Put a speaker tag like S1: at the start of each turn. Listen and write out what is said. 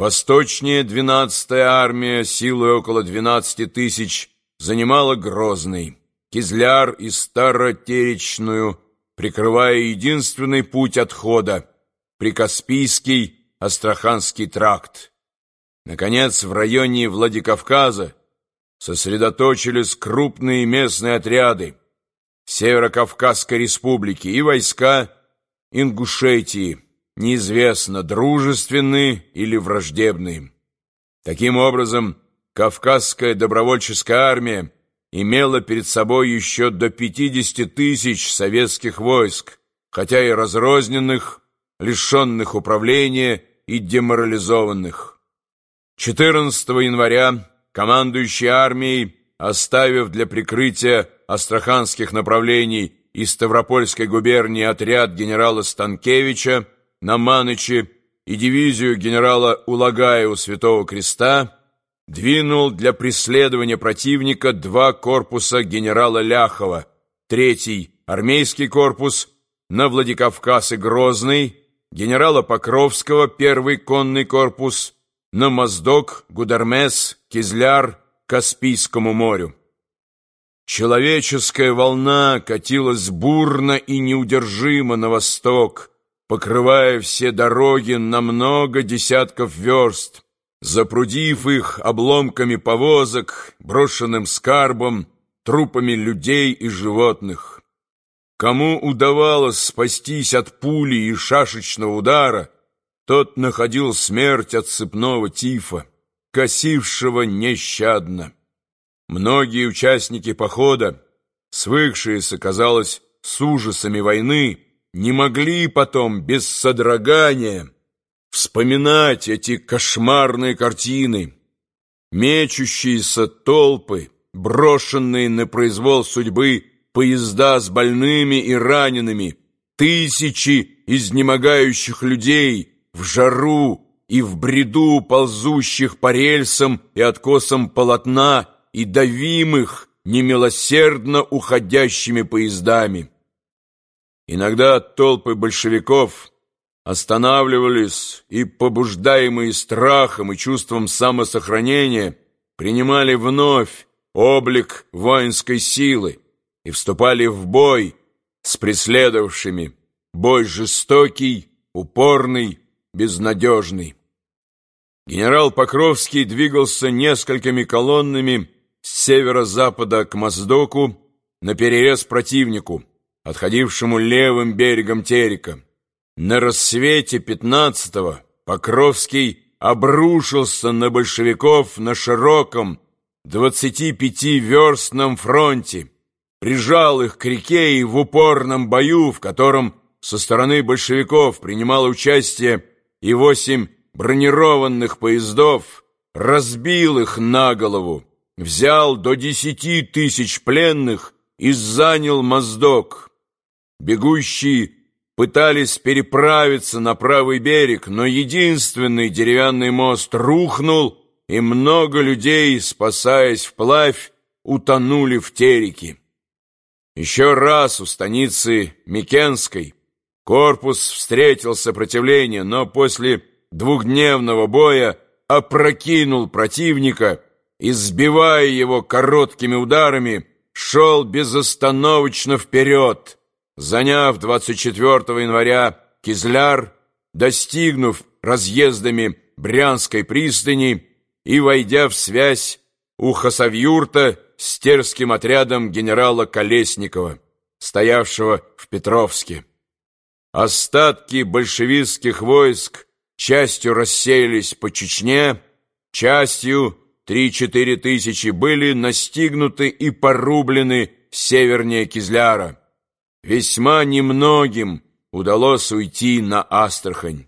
S1: Восточнее 12-я армия силой около 12 тысяч занимала Грозный, Кизляр и Старотеречную, прикрывая единственный путь отхода – Прикаспийский Астраханский тракт. Наконец, в районе Владикавказа сосредоточились крупные местные отряды Северо-Кавказской республики и войска Ингушетии, неизвестно, дружественные или враждебные. Таким образом, Кавказская добровольческая армия имела перед собой еще до 50 тысяч советских войск, хотя и разрозненных, лишенных управления и деморализованных. 14 января командующий армией, оставив для прикрытия астраханских направлений из Ставропольской губернии отряд генерала Станкевича на Маныче и дивизию генерала Улагая у Святого Креста, двинул для преследования противника два корпуса генерала Ляхова, третий армейский корпус на Владикавказ и Грозный, генерала Покровского, первый конный корпус, на Моздок, Гудармес, Кизляр, Каспийскому морю. Человеческая волна катилась бурно и неудержимо на восток, покрывая все дороги на много десятков верст, запрудив их обломками повозок, брошенным скарбом, трупами людей и животных. Кому удавалось спастись от пули и шашечного удара, тот находил смерть от цепного тифа, косившего нещадно. Многие участники похода, свыкшиеся, казалось, с ужасами войны, не могли потом без содрогания вспоминать эти кошмарные картины, мечущиеся толпы, брошенные на произвол судьбы поезда с больными и ранеными, тысячи изнемогающих людей в жару и в бреду ползущих по рельсам и откосам полотна и давимых немилосердно уходящими поездами. Иногда толпы большевиков останавливались и, побуждаемые страхом и чувством самосохранения, принимали вновь облик воинской силы и вступали в бой с преследовавшими, бой жестокий, упорный, безнадежный. Генерал Покровский двигался несколькими колоннами с северо-запада к Моздоку на перерез противнику, отходившему левым берегом Терека. На рассвете 15-го Покровский обрушился на большевиков на широком 25-верстном фронте, прижал их к реке и в упорном бою, в котором со стороны большевиков принимало участие и восемь бронированных поездов, разбил их на голову, взял до десяти тысяч пленных и занял Моздок. Бегущие пытались переправиться на правый берег, но единственный деревянный мост рухнул, и много людей, спасаясь вплавь, утонули в Тереке. Еще раз у станицы Микенской корпус встретил сопротивление, но после двухдневного боя опрокинул противника и, сбивая его короткими ударами, шел безостановочно вперед, заняв 24 января Кизляр, достигнув разъездами Брянской пристани и войдя в связь у Хасавюрта с терским отрядом генерала Колесникова, стоявшего в Петровске. Остатки большевистских войск частью рассеялись по Чечне, частью, три-четыре тысячи, были настигнуты и порублены севернее Кизляра. Весьма немногим удалось уйти на Астрахань.